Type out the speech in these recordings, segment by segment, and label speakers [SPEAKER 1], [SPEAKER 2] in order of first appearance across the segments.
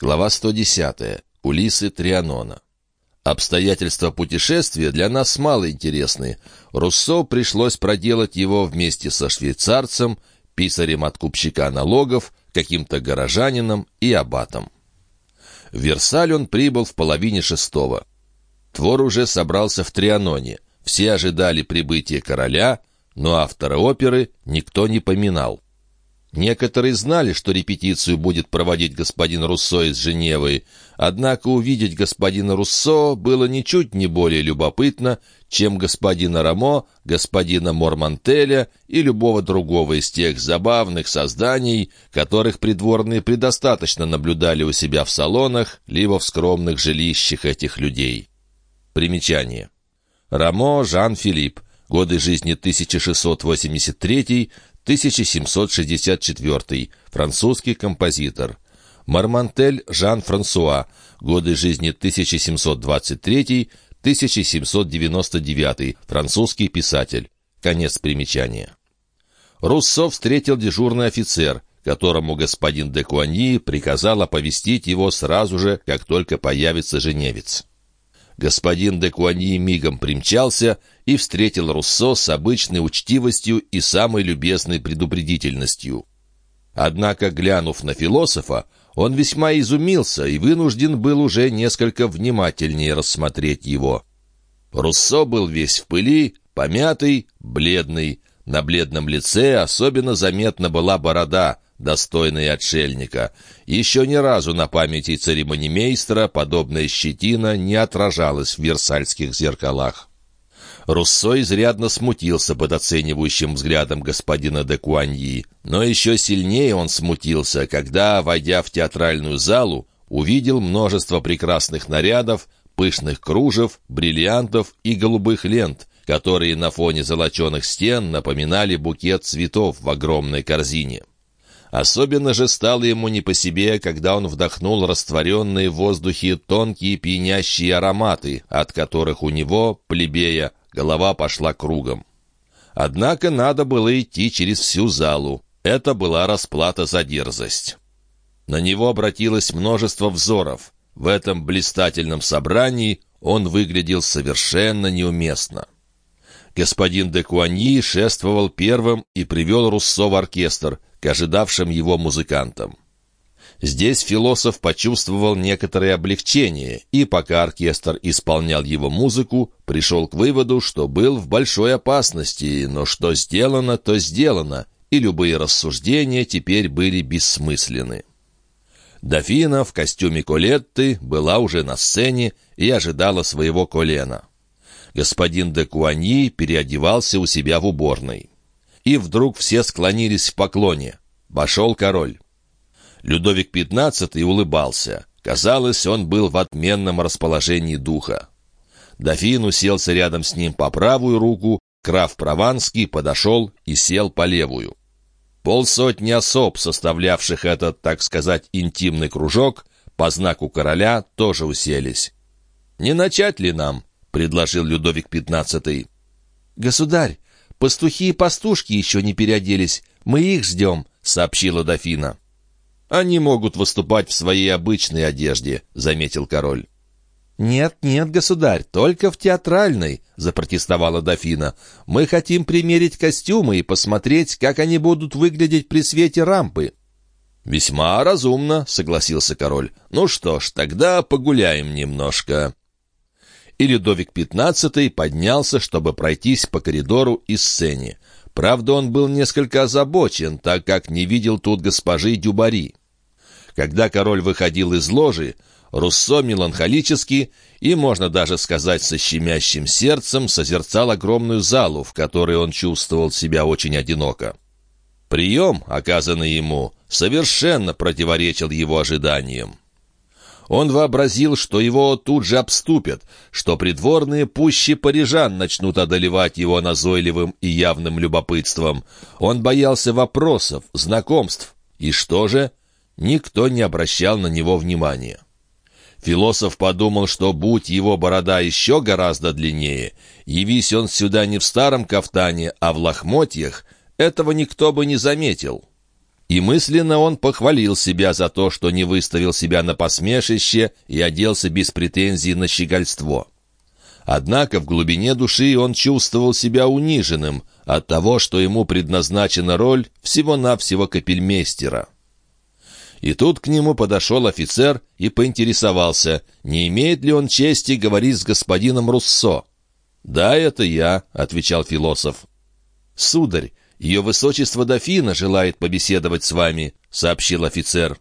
[SPEAKER 1] Глава 110. Улисы Трианона. Обстоятельства путешествия для нас мало интересны. Руссо пришлось проделать его вместе со швейцарцем, писарем откупщика налогов, каким-то горожанином и аббатом. В Версаль он прибыл в половине шестого. Твор уже собрался в Трианоне. Все ожидали прибытия короля, но автора оперы никто не поминал. Некоторые знали, что репетицию будет проводить господин Руссо из Женевы, однако увидеть господина Руссо было ничуть не более любопытно, чем господина Рамо, господина Мормантеля и любого другого из тех забавных созданий, которых придворные предостаточно наблюдали у себя в салонах, либо в скромных жилищах этих людей. Примечание. Рамо Жан-Филипп. Годы жизни 1683 1764, французский композитор. Мармантель Жан-Франсуа, годы жизни 1723-1799, французский писатель. Конец примечания. Руссо встретил дежурный офицер, которому господин де Куаньи приказал оповестить его сразу же, как только появится женевец. Господин де Куаньи мигом примчался и встретил Руссо с обычной учтивостью и самой любезной предупредительностью. Однако, глянув на философа, он весьма изумился и вынужден был уже несколько внимательнее рассмотреть его. Руссо был весь в пыли, помятый, бледный. На бледном лице особенно заметна была борода — достойный отшельника. Еще ни разу на памяти церемонимейстера подобная щетина не отражалась в версальских зеркалах. Руссо изрядно смутился под оценивающим взглядом господина де Куаньи, но еще сильнее он смутился, когда, войдя в театральную залу, увидел множество прекрасных нарядов, пышных кружев, бриллиантов и голубых лент, которые на фоне золоченых стен напоминали букет цветов в огромной корзине. Особенно же стало ему не по себе, когда он вдохнул растворенные в воздухе тонкие пьянящие ароматы, от которых у него, плебея, голова пошла кругом. Однако надо было идти через всю залу. Это была расплата за дерзость. На него обратилось множество взоров. В этом блистательном собрании он выглядел совершенно неуместно. Господин де Куаньи шествовал первым и привел Руссо в оркестр, к ожидавшим его музыкантам. Здесь философ почувствовал некоторое облегчение, и пока оркестр исполнял его музыку, пришел к выводу, что был в большой опасности, но что сделано, то сделано, и любые рассуждения теперь были бессмысленны. Дофина в костюме Колетты была уже на сцене и ожидала своего колена. Господин де Куаньи переодевался у себя в уборной и вдруг все склонились в поклоне. Вошел король. Людовик XV улыбался. Казалось, он был в отменном расположении духа. Дофин уселся рядом с ним по правую руку, граф Прованский подошел и сел по левую. Полсотни особ, составлявших этот, так сказать, интимный кружок, по знаку короля тоже уселись. «Не начать ли нам?» — предложил Людовик XV. «Государь, «Пастухи и пастушки еще не переоделись. Мы их ждем», — сообщила дофина. «Они могут выступать в своей обычной одежде», — заметил король. «Нет, нет, государь, только в театральной», — запротестовала дофина. «Мы хотим примерить костюмы и посмотреть, как они будут выглядеть при свете рампы». «Весьма разумно», — согласился король. «Ну что ж, тогда погуляем немножко» и Людовик XV поднялся, чтобы пройтись по коридору и сцене. Правда, он был несколько озабочен, так как не видел тут госпожи Дюбари. Когда король выходил из ложи, Руссо меланхолически и, можно даже сказать, со щемящим сердцем созерцал огромную залу, в которой он чувствовал себя очень одиноко. Прием, оказанный ему, совершенно противоречил его ожиданиям. Он вообразил, что его тут же обступят, что придворные пуще парижан начнут одолевать его назойливым и явным любопытством. Он боялся вопросов, знакомств. И что же? Никто не обращал на него внимания. Философ подумал, что будь его борода еще гораздо длиннее, явись он сюда не в старом кафтане, а в лохмотьях, этого никто бы не заметил. И мысленно он похвалил себя за то, что не выставил себя на посмешище и оделся без претензий на щегольство. Однако в глубине души он чувствовал себя униженным от того, что ему предназначена роль всего-навсего капельмейстера. И тут к нему подошел офицер и поинтересовался, не имеет ли он чести говорить с господином Руссо. «Да, это я», — отвечал философ. «Сударь, ее высочество дофина желает побеседовать с вами», — сообщил офицер.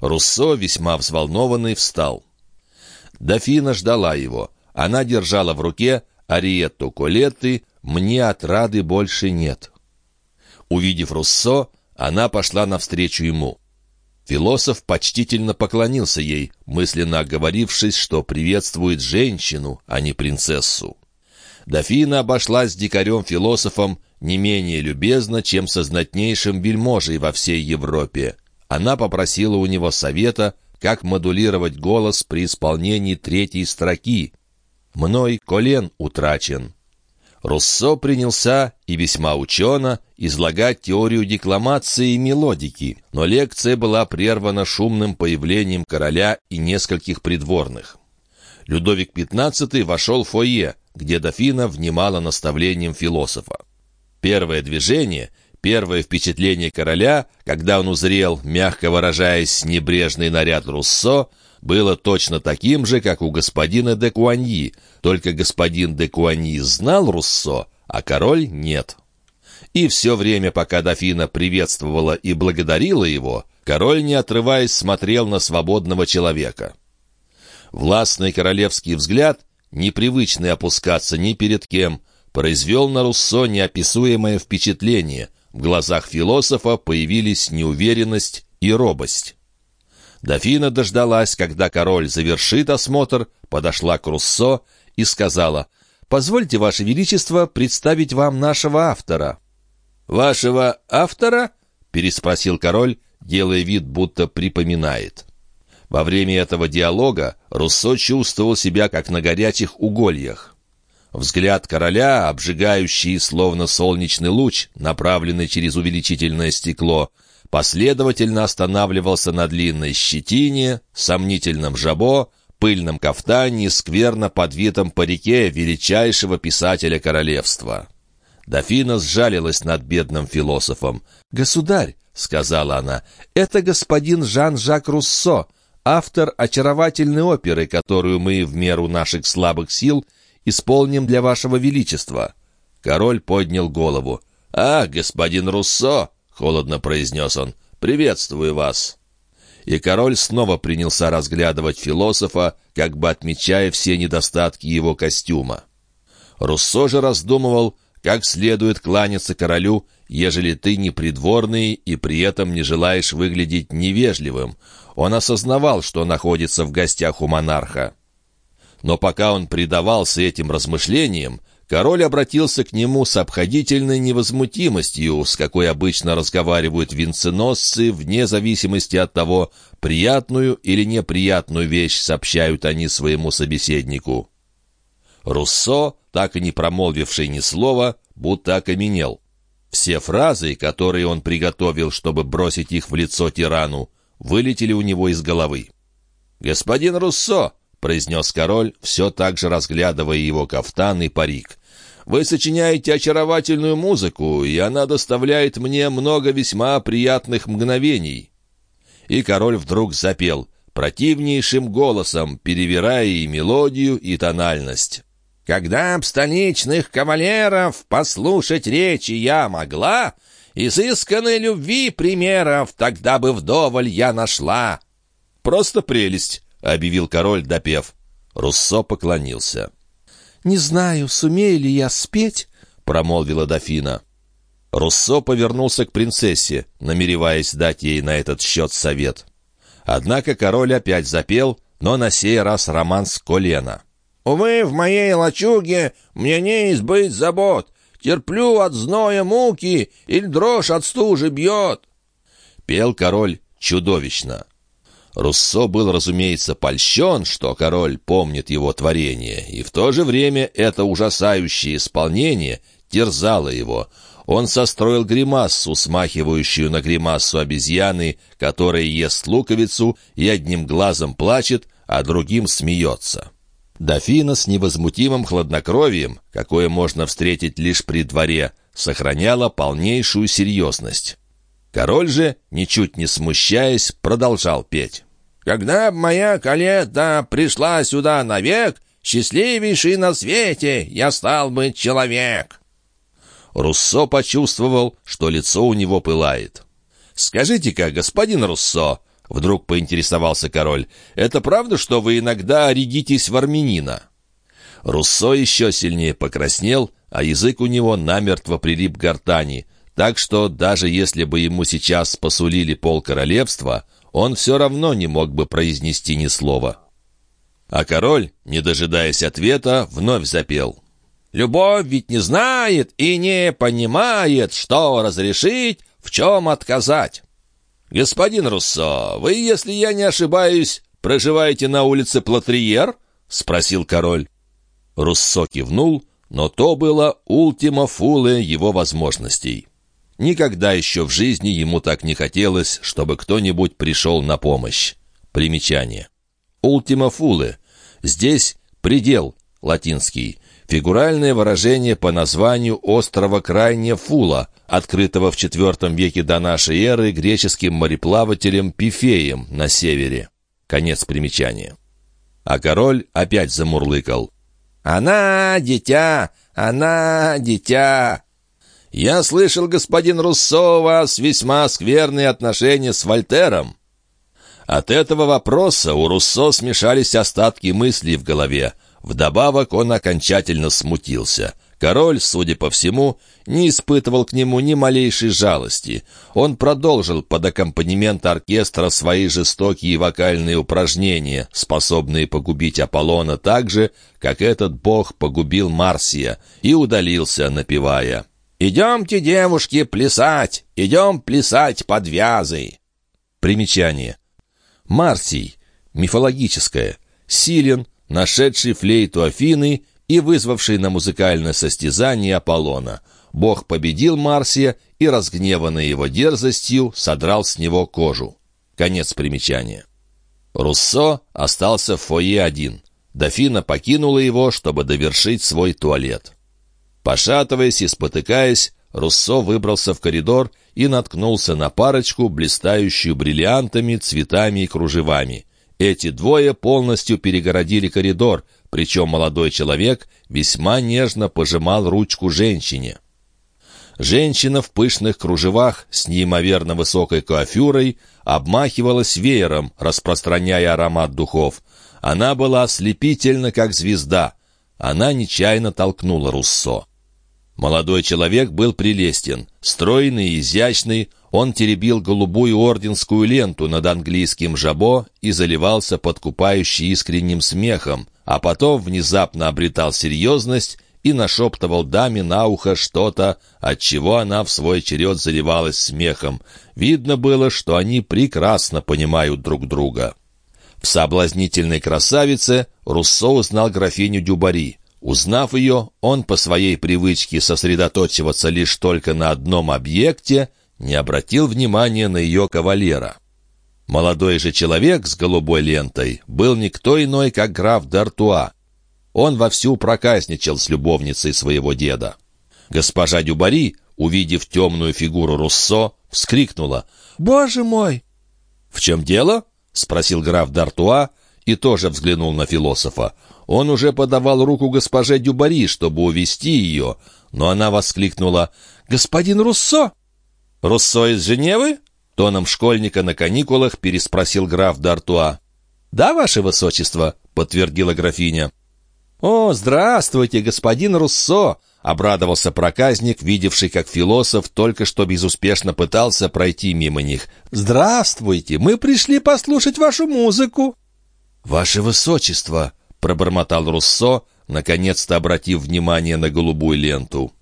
[SPEAKER 1] Руссо, весьма взволнованный, встал. Дофина ждала его. Она держала в руке Ариетту Колетты «Мне отрады больше нет». Увидев Руссо, она пошла навстречу ему. Философ почтительно поклонился ей, мысленно оговорившись, что приветствует женщину, а не принцессу. Дофина обошлась с дикарем-философом не менее любезно, чем со знатнейшим вельможей во всей Европе. Она попросила у него совета, как модулировать голос при исполнении третьей строки «Мной колен утрачен». Руссо принялся, и весьма учено, излагать теорию декламации и мелодики, но лекция была прервана шумным появлением короля и нескольких придворных. Людовик XV вошел в фойе, где дофина внимала наставлением философа. Первое движение, первое впечатление короля, когда он узрел, мягко выражаясь, небрежный наряд Руссо, было точно таким же, как у господина де Куаньи, только господин де Куаньи знал Руссо, а король нет. И все время, пока дофина приветствовала и благодарила его, король, не отрываясь, смотрел на свободного человека. Властный королевский взгляд, непривычный опускаться ни перед кем, произвел на Руссо неописуемое впечатление. В глазах философа появились неуверенность и робость. Дофина дождалась, когда король завершит осмотр, подошла к Руссо и сказала, «Позвольте, Ваше Величество, представить вам нашего автора». «Вашего автора?» — переспросил король, делая вид, будто припоминает. Во время этого диалога Руссо чувствовал себя как на горячих угольях. Взгляд короля, обжигающий, словно солнечный луч, направленный через увеличительное стекло — последовательно останавливался на длинной щетине, сомнительном жабо, пыльном кафтане, скверно подвитом парике величайшего писателя королевства. Дофина сжалилась над бедным философом. «Государь», — сказала она, — «это господин Жан-Жак Руссо, автор очаровательной оперы, которую мы в меру наших слабых сил исполним для вашего величества». Король поднял голову. «А, господин Руссо!» холодно произнес он. «Приветствую вас!» И король снова принялся разглядывать философа, как бы отмечая все недостатки его костюма. Руссо же раздумывал, как следует кланяться королю, ежели ты не придворный и при этом не желаешь выглядеть невежливым. Он осознавал, что находится в гостях у монарха. Но пока он предавался этим размышлениям, Король обратился к нему с обходительной невозмутимостью, с какой обычно разговаривают венценосцы, вне зависимости от того, приятную или неприятную вещь сообщают они своему собеседнику. Руссо, так и не промолвивший ни слова, будто окаменел. Все фразы, которые он приготовил, чтобы бросить их в лицо тирану, вылетели у него из головы. «Господин Руссо!» — произнес король, все так же разглядывая его кафтан и парик. Вы сочиняете очаровательную музыку, и она доставляет мне много весьма приятных мгновений». И король вдруг запел противнейшим голосом, перевирая и мелодию, и тональность. «Когда б столичных кавалеров послушать речи я могла, изысканной любви примеров тогда бы вдоволь я нашла». «Просто прелесть», — объявил король, допев. Руссо поклонился.
[SPEAKER 2] «Не знаю, сумею ли я спеть», — промолвила дофина.
[SPEAKER 1] Руссо повернулся к принцессе, намереваясь дать ей на этот счет совет. Однако король опять запел, но на сей раз роман с колена.
[SPEAKER 3] «Увы, в моей лачуге мне не избыть забот, терплю от зноя муки, или дрожь от стужи бьет».
[SPEAKER 1] Пел король чудовищно. Руссо был, разумеется, польщен, что король помнит его творение, и в то же время это ужасающее исполнение терзало его. Он состроил гримассу, смахивающую на гримассу обезьяны, которая ест луковицу и одним глазом плачет, а другим смеется. Дофина с невозмутимым хладнокровием, какое можно встретить лишь при дворе, сохраняла полнейшую серьезность. Король же, ничуть не смущаясь, продолжал петь.
[SPEAKER 3] «Когда б моя Калета пришла сюда навек, счастливейший на свете я стал бы человек!»
[SPEAKER 1] Руссо почувствовал, что лицо у него пылает. «Скажите-ка, господин Руссо», — вдруг поинтересовался король, «это правда, что вы иногда рядитесь в армянина?» Руссо еще сильнее покраснел, а язык у него намертво прилип к гортани, так что даже если бы ему сейчас посулили пол королевства, он все равно не мог бы произнести ни слова. А король, не дожидаясь ответа, вновь запел —
[SPEAKER 3] Любовь ведь не знает и не понимает, что разрешить, в чем отказать.
[SPEAKER 1] Господин Руссо, вы, если я не ошибаюсь, проживаете на улице Платриер? Спросил король. Руссо кивнул, но то было ультима фуле его возможностей. Никогда еще в жизни ему так не хотелось, чтобы кто-нибудь пришел на помощь. Примечание. Ультима фуле. Здесь предел, латинский фигуральное выражение по названию острова Крайне Фула, открытого в IV веке до нашей эры греческим мореплавателем Пифеем на севере. Конец примечания. А король опять замурлыкал.
[SPEAKER 3] «Она дитя! Она дитя!»
[SPEAKER 1] «Я слышал, господин Руссо, у вас весьма скверные отношения с Вольтером». От этого вопроса у Руссо смешались остатки мыслей в голове. Вдобавок он окончательно смутился. Король, судя по всему, не испытывал к нему ни малейшей жалости. Он продолжил под аккомпанемент оркестра свои жестокие вокальные упражнения, способные погубить Аполлона так же, как этот бог погубил Марсия, и удалился, напевая
[SPEAKER 3] «Идемте, девушки, плясать! Идем плясать под вязой!»
[SPEAKER 1] Примечание. Марсий, мифологическое, силен, нашедший флейту Афины и вызвавший на музыкальное состязание Аполлона. Бог победил Марсия и, разгневанный его дерзостью, содрал с него кожу. Конец примечания. Руссо остался в фойе один. Дофина покинула его, чтобы довершить свой туалет. Пошатываясь и спотыкаясь, Руссо выбрался в коридор и наткнулся на парочку, блистающую бриллиантами, цветами и кружевами. Эти двое полностью перегородили коридор, причем молодой человек весьма нежно пожимал ручку женщине. Женщина в пышных кружевах с неимоверно высокой коафюрой обмахивалась веером, распространяя аромат духов. Она была ослепительна, как звезда. Она нечаянно толкнула Руссо. Молодой человек был прелестен, стройный и изящный, он теребил голубую орденскую ленту над английским жабо и заливался подкупающий искренним смехом, а потом внезапно обретал серьезность и нашептывал даме на ухо что-то, от чего она в свой черед заливалась смехом. Видно было, что они прекрасно понимают друг друга. В соблазнительной красавице Руссо узнал графиню Дюбари. Узнав ее, он по своей привычке сосредоточиваться лишь только на одном объекте, не обратил внимания на ее кавалера. Молодой же человек с голубой лентой был никто иной, как граф Д'Артуа. Он вовсю проказничал с любовницей своего деда. Госпожа Дюбари, увидев темную фигуру Руссо, вскрикнула «Боже мой!» «В чем дело?» — спросил граф Д'Артуа и тоже взглянул на философа. Он уже подавал руку госпоже Дюбари, чтобы увести ее, но она воскликнула «Господин Руссо!» «Руссо из Женевы?» Тоном школьника на каникулах переспросил граф Д'Артуа. «Да, ваше высочество», — подтвердила графиня. «О, здравствуйте, господин Руссо!» — обрадовался проказник, видевший, как философ только что безуспешно пытался пройти мимо них. «Здравствуйте! Мы пришли послушать вашу музыку!» «Ваше высочество!» — пробормотал Руссо, наконец-то обратив внимание на голубую ленту.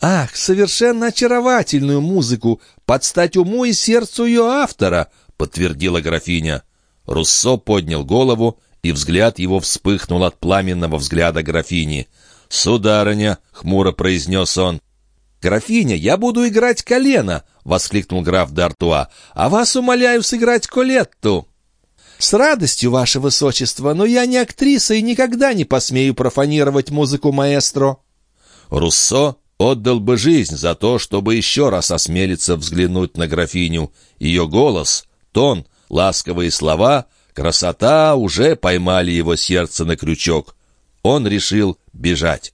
[SPEAKER 1] «Ах, совершенно очаровательную музыку, под стать уму и сердцу ее автора!» — подтвердила графиня. Руссо поднял голову, и взгляд его вспыхнул от пламенного взгляда графини. «Сударыня!» — хмуро произнес он.
[SPEAKER 2] «Графиня, я буду играть колено!» — воскликнул граф Д'Артуа. «А вас умоляю сыграть Колетту!» «С радостью, ваше высочество, но я не актриса и никогда не посмею профанировать музыку маэстро».
[SPEAKER 1] Руссо отдал бы жизнь за то, чтобы еще раз осмелиться взглянуть на графиню. Ее голос, тон, ласковые слова, красота уже поймали его сердце на крючок. Он решил бежать.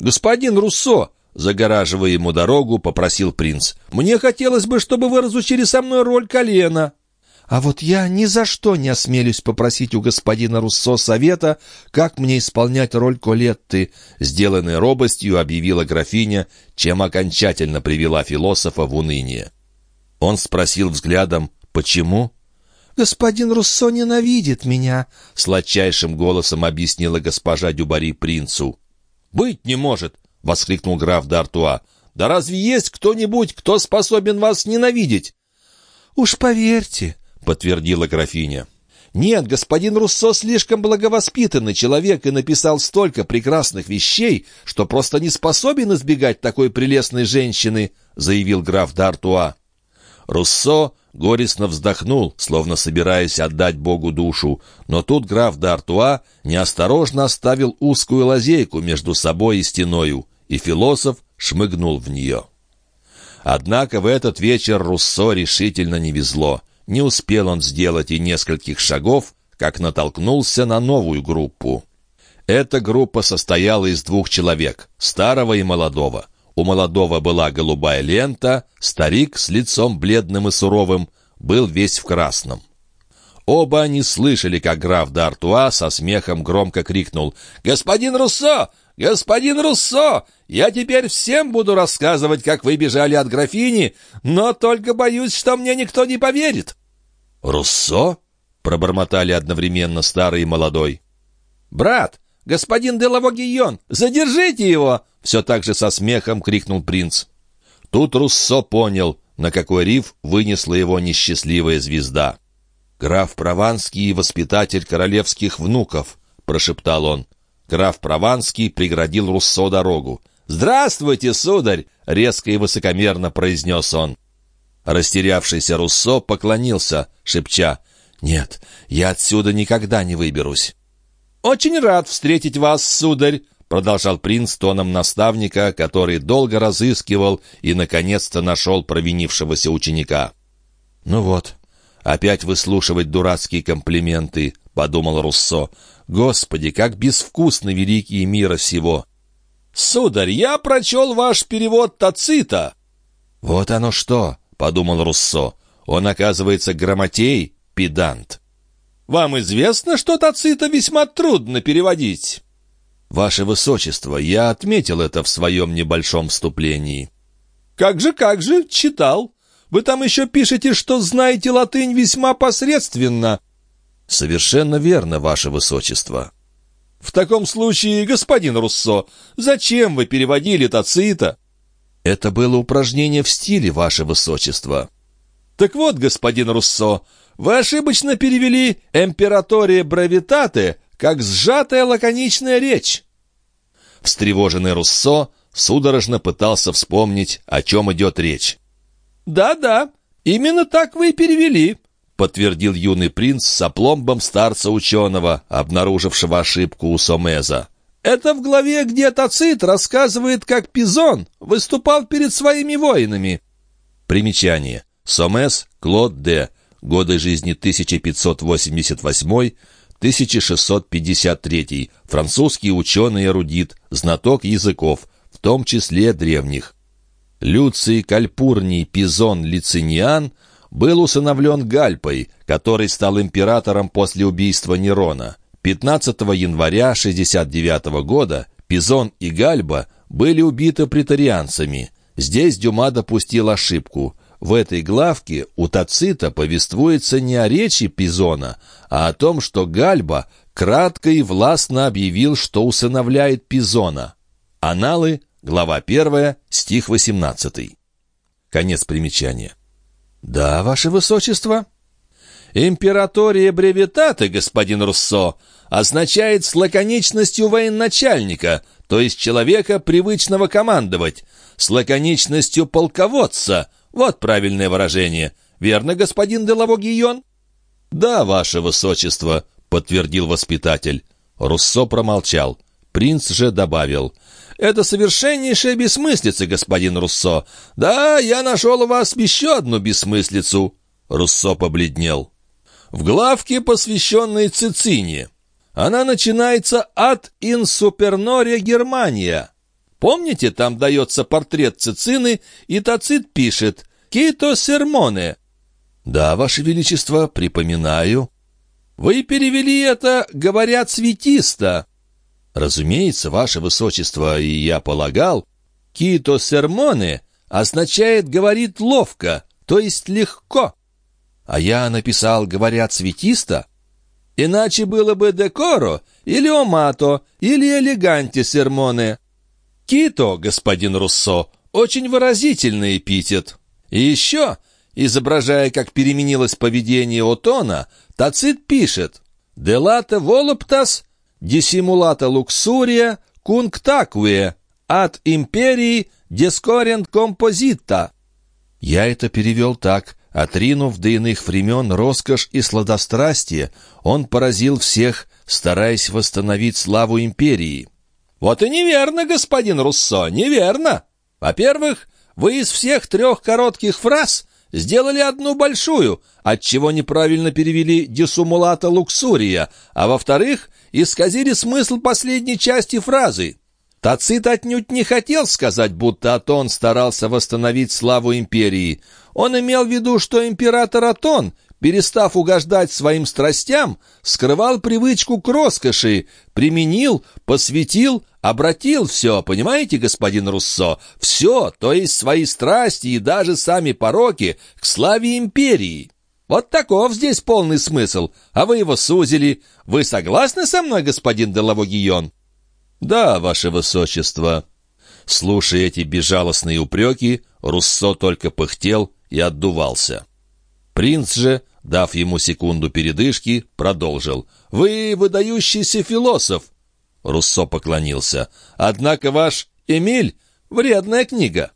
[SPEAKER 2] «Господин Руссо!» Загораживая ему дорогу, попросил принц. «Мне хотелось бы, чтобы вы разучили со мной роль колена». «А вот я ни за что не осмелюсь попросить у господина Руссо совета, как мне исполнять роль Колетты»,
[SPEAKER 1] сделанной робостью объявила графиня, чем окончательно привела философа в уныние. Он спросил взглядом «Почему?»
[SPEAKER 2] «Господин Руссо ненавидит меня», — сладчайшим голосом объяснила госпожа Дюбари принцу.
[SPEAKER 1] «Быть не может!» — воскликнул граф Д'Артуа. «Да разве есть кто-нибудь, кто способен вас ненавидеть?»
[SPEAKER 2] «Уж поверьте», — подтвердила графиня. «Нет, господин Руссо слишком благовоспитанный человек и написал столько прекрасных вещей, что просто не способен избегать такой прелестной женщины», — заявил граф Д'Артуа.
[SPEAKER 1] Руссо горестно вздохнул, словно собираясь отдать Богу душу, но тут граф Д'Артуа неосторожно оставил узкую лазейку между собой и стеною, и философ шмыгнул в нее. Однако в этот вечер Руссо решительно не везло. Не успел он сделать и нескольких шагов, как натолкнулся на новую группу. Эта группа состояла из двух человек, старого и молодого. У молодого была голубая лента, старик с лицом бледным и суровым был весь в красном. Оба они слышали, как граф Д'Артуа со смехом громко крикнул «Господин Руссо! Господин Руссо! Я теперь всем буду рассказывать, как вы бежали от графини, но только боюсь, что мне никто не поверит!»
[SPEAKER 2] «Руссо?» — пробормотали одновременно старый и молодой.
[SPEAKER 3] «Брат, господин Делавогийон, задержите его!» Все так же со смехом крикнул принц.
[SPEAKER 1] Тут Руссо понял, на какой риф вынесла его несчастливая звезда.
[SPEAKER 2] «Граф Прованский — воспитатель королевских внуков», — прошептал он.
[SPEAKER 1] Граф Прованский преградил Руссо дорогу.
[SPEAKER 3] «Здравствуйте, сударь!» — резко и высокомерно произнес он.
[SPEAKER 1] Растерявшийся Руссо поклонился, шепча. «Нет, я отсюда никогда не выберусь».
[SPEAKER 3] «Очень рад встретить вас, сударь!» — продолжал принц тоном наставника, который долго разыскивал и, наконец-то, нашел провинившегося ученика.
[SPEAKER 2] «Ну вот, опять выслушивать дурацкие комплименты», — подумал Руссо. «Господи, как безвкусны великие мира сего!»
[SPEAKER 3] «Сударь, я прочел ваш перевод Тацита!»
[SPEAKER 2] «Вот оно что!» — подумал Руссо. «Он, оказывается, грамотей, педант».
[SPEAKER 3] «Вам известно, что Тацита весьма трудно переводить?»
[SPEAKER 2] «Ваше Высочество, я отметил это в своем небольшом вступлении».
[SPEAKER 3] «Как же, как же, читал. Вы там еще пишете, что знаете латынь весьма посредственно».
[SPEAKER 2] «Совершенно верно, Ваше Высочество».
[SPEAKER 3] «В таком случае, господин Руссо, зачем вы переводили Тацита?»
[SPEAKER 2] «Это было упражнение в стиле, Ваше Высочество».
[SPEAKER 3] «Так вот, господин Руссо, вы ошибочно перевели «Эмператория Бравитате» как сжатая лаконичная речь.
[SPEAKER 1] Встревоженный Руссо судорожно пытался вспомнить, о чем идет речь.
[SPEAKER 3] «Да-да, именно так вы и перевели», —
[SPEAKER 1] подтвердил юный принц с опломбом старца-ученого, обнаружившего ошибку у Сомеза.
[SPEAKER 3] «Это в главе, где Тацит рассказывает, как Пизон выступал перед своими воинами».
[SPEAKER 1] Примечание. Сомез Клод Д. Годы жизни 1588 1653, французский ученый-эрудит, знаток языков, в том числе древних. Люций Кальпурний Пизон Лициниан был усыновлен Гальпой, который стал императором после убийства Нерона. 15 января 69 года Пизон и Гальба были убиты претарианцами. Здесь Дюма допустил ошибку. В этой главке у Тацита повествуется не о речи Пизона, а о том, что Гальба кратко и властно объявил, что усыновляет Пизона. Аналы, глава 1, стих 18. Конец примечания.
[SPEAKER 3] «Да, ваше высочество?» «Императория бревитата, господин Руссо, означает с лаконичностью военачальника, то есть человека, привычного командовать, с лаконичностью полководца. Вот правильное выражение. Верно, господин Делавогион?»
[SPEAKER 1] «Да, ваше высочество», — подтвердил воспитатель. Руссо промолчал. Принц же добавил.
[SPEAKER 3] «Это совершеннейшая бессмыслица, господин Руссо. Да, я нашел у вас еще одну бессмыслицу».
[SPEAKER 1] Руссо побледнел.
[SPEAKER 3] «В главке, посвященной Цицине. Она начинается от «Инсуперноре Германия». Помните, там дается портрет Цицины, и Тацит пишет «Кито сермоне».
[SPEAKER 1] «Да, Ваше Величество, припоминаю».
[SPEAKER 3] «Вы перевели это, говорят, светисто».
[SPEAKER 1] «Разумеется, Ваше Высочество, и я полагал...»
[SPEAKER 3] «Кито сермоне» означает «говорит ловко», то есть легко.
[SPEAKER 1] А я написал «говорят светисто»?
[SPEAKER 3] Иначе было бы декоро, или омато, или элеганте сермоне. Кито, господин Руссо, очень выразительный эпитет. И еще, изображая, как переменилось поведение Отона, Тацит пишет «Делата волоптас, дисимулата луксурия, кунктакве, от империи дискорент композита».
[SPEAKER 1] Я это перевел так Отринув до иных времен роскошь и сладострастие, он поразил всех, стараясь восстановить славу империи.
[SPEAKER 3] «Вот и неверно, господин Руссо, неверно. Во-первых, вы из всех трех коротких фраз сделали одну большую, отчего неправильно перевели «десумулата луксурия», а во-вторых, исказили смысл последней части фразы. Тацит отнюдь не хотел сказать, будто Атон старался восстановить славу империи. Он имел в виду, что император Атон, перестав угождать своим страстям, скрывал привычку к роскоши, применил, посвятил, обратил все, понимаете, господин Руссо, все, то есть свои страсти и даже сами пороки, к славе империи. Вот таков здесь полный смысл, а вы его сузили. Вы согласны со мной, господин Делавогион?
[SPEAKER 1] «Да, ваше высочество». Слушая эти безжалостные упреки, Руссо только пыхтел и отдувался. Принц же, дав ему секунду передышки, продолжил.
[SPEAKER 3] «Вы выдающийся философ!»
[SPEAKER 1] Руссо поклонился.
[SPEAKER 3] «Однако ваш Эмиль — вредная книга».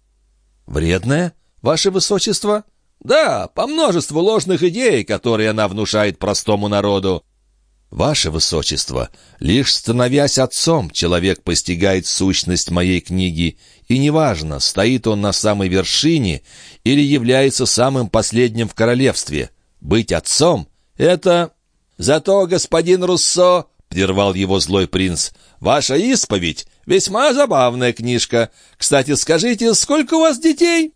[SPEAKER 1] «Вредная, ваше высочество?»
[SPEAKER 3] «Да, по множеству ложных идей, которые она внушает простому народу.
[SPEAKER 1] «Ваше Высочество, лишь становясь отцом, человек постигает сущность моей книги, и неважно, стоит он на самой вершине или является самым последним в королевстве. Быть отцом — это...»
[SPEAKER 3] «Зато, господин Руссо, — прервал его злой принц, — ваша исповедь — весьма забавная книжка. Кстати, скажите, сколько у вас детей?»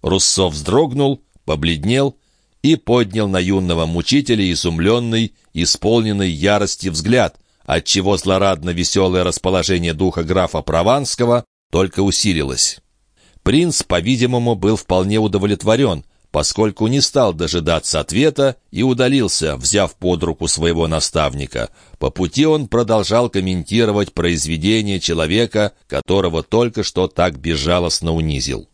[SPEAKER 1] Руссо вздрогнул, побледнел и поднял на юного мучителя изумленный, исполненный ярости взгляд, отчего злорадно-веселое расположение духа графа Прованского только усилилось. Принц, по-видимому, был вполне удовлетворен, поскольку не стал дожидаться ответа и удалился, взяв под руку своего наставника. По пути он продолжал комментировать произведение человека, которого только что так безжалостно унизил.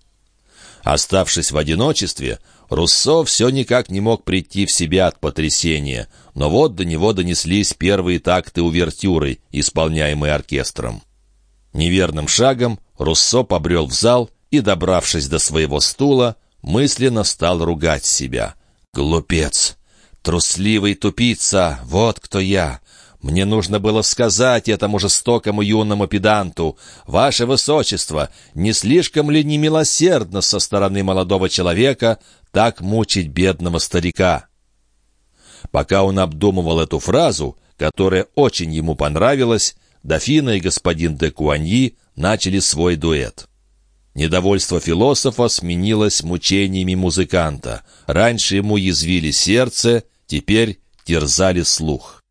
[SPEAKER 1] Оставшись в одиночестве, Руссо все никак не мог прийти в себя от потрясения, но вот до него донеслись первые такты увертюры, исполняемые оркестром. Неверным шагом Руссо побрел в зал и, добравшись до своего стула, мысленно стал ругать себя. «Глупец! Трусливый тупица! Вот кто я! Мне нужно было сказать этому жестокому юному педанту, «Ваше Высочество, не слишком ли немилосердно со стороны молодого человека так мучить бедного старика?» Пока он обдумывал эту фразу, которая очень ему понравилась, дофина и господин де Куаньи начали свой дуэт. Недовольство философа сменилось мучениями музыканта. Раньше ему язвили сердце, теперь терзали слух.